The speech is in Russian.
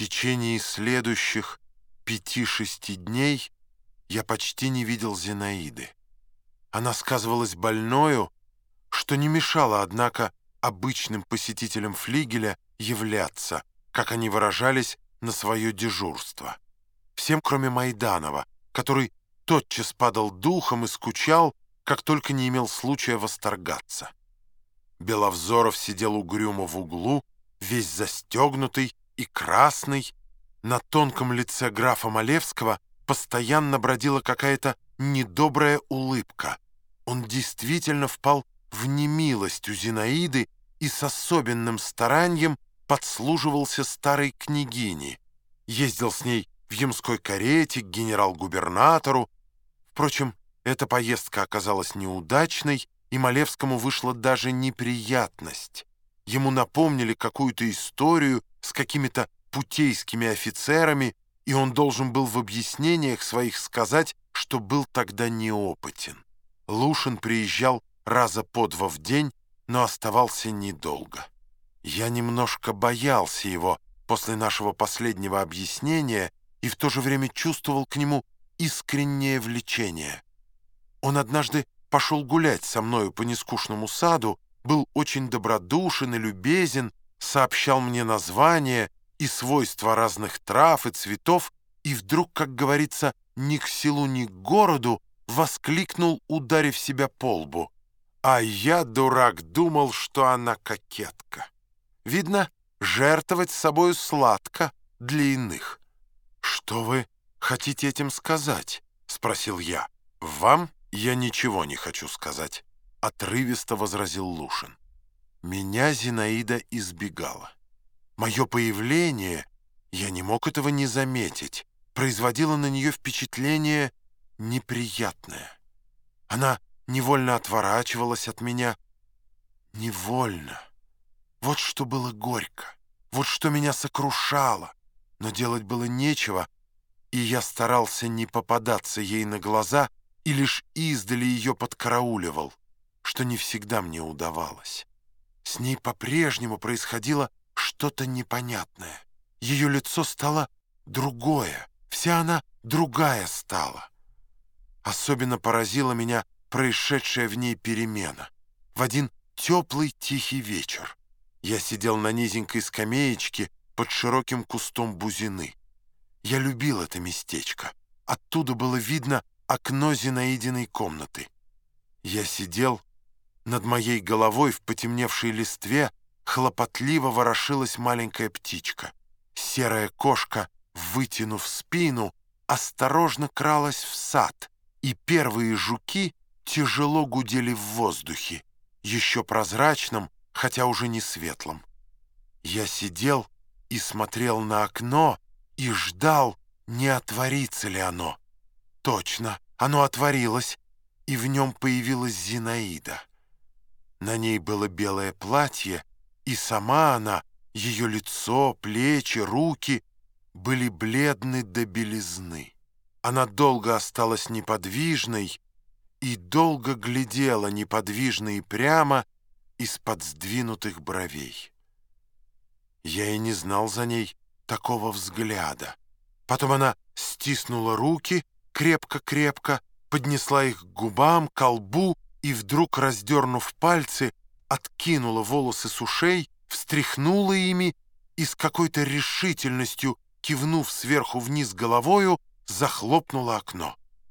течение следующих пяти-шести дней я почти не видел Зинаиды. Она сказывалась больною, что не мешало, однако, обычным посетителям флигеля являться, как они выражались, на свое дежурство. Всем, кроме Майданова, который тотчас падал духом и скучал, как только не имел случая восторгаться. Беловзоров сидел угрюмо в углу, весь застегнутый и красный. На тонком лице графа Малевского постоянно бродила какая-то недобрая улыбка. Он действительно впал в немилость у Зинаиды и с особенным старанием подслуживался старой княгине. Ездил с ней в ямской карете к генерал-губернатору. Впрочем, эта поездка оказалась неудачной, и Малевскому вышла даже неприятность. Ему напомнили какую-то историю с какими-то путейскими офицерами, и он должен был в объяснениях своих сказать, что был тогда неопытен. Лушин приезжал раза по два в день, но оставался недолго. Я немножко боялся его после нашего последнего объяснения и в то же время чувствовал к нему искреннее влечение. Он однажды пошел гулять со мною по нескучному саду, был очень добродушен и любезен, сообщал мне названия и свойства разных трав и цветов, и вдруг, как говорится, ни к селу, ни к городу, воскликнул, ударив себя по лбу. А я, дурак, думал, что она кокетка. Видно, жертвовать собою сладко для иных. «Что вы хотите этим сказать?» — спросил я. «Вам я ничего не хочу сказать», — отрывисто возразил Лушин. Меня Зинаида избегала. Мое появление, я не мог этого не заметить, производило на нее впечатление неприятное. Она невольно отворачивалась от меня. Невольно. Вот что было горько, вот что меня сокрушало. Но делать было нечего, и я старался не попадаться ей на глаза и лишь издали ее подкарауливал, что не всегда мне удавалось. С ней по-прежнему происходило что-то непонятное. Ее лицо стало другое, вся она другая стала. Особенно поразила меня происшедшая в ней перемена. В один теплый тихий вечер я сидел на низенькой скамеечке под широким кустом бузины. Я любил это местечко. Оттуда было видно окно Зинаидиной комнаты. Я сидел над моей головой в потемневшей листве, хлопотливо ворошилась маленькая птичка. Серая кошка, вытянув спину, осторожно кралась в сад, и первые жуки тяжело гудели в воздухе, еще прозрачном, хотя уже не светлом. Я сидел и смотрел на окно и ждал, не отворится ли оно. Точно, оно отворилось, и в нем появилась Зинаида. На ней было белое платье, и сама она, ее лицо, плечи, руки были бледны до белизны. Она долго осталась неподвижной и долго глядела неподвижно и прямо из-под сдвинутых бровей. Я и не знал за ней такого взгляда. Потом она стиснула руки крепко-крепко, поднесла их к губам, к колбу и вдруг, раздернув пальцы, откинула волосы с ушей, встряхнула ими и с какой-то решительностью, кивнув сверху вниз головою, захлопнула окно.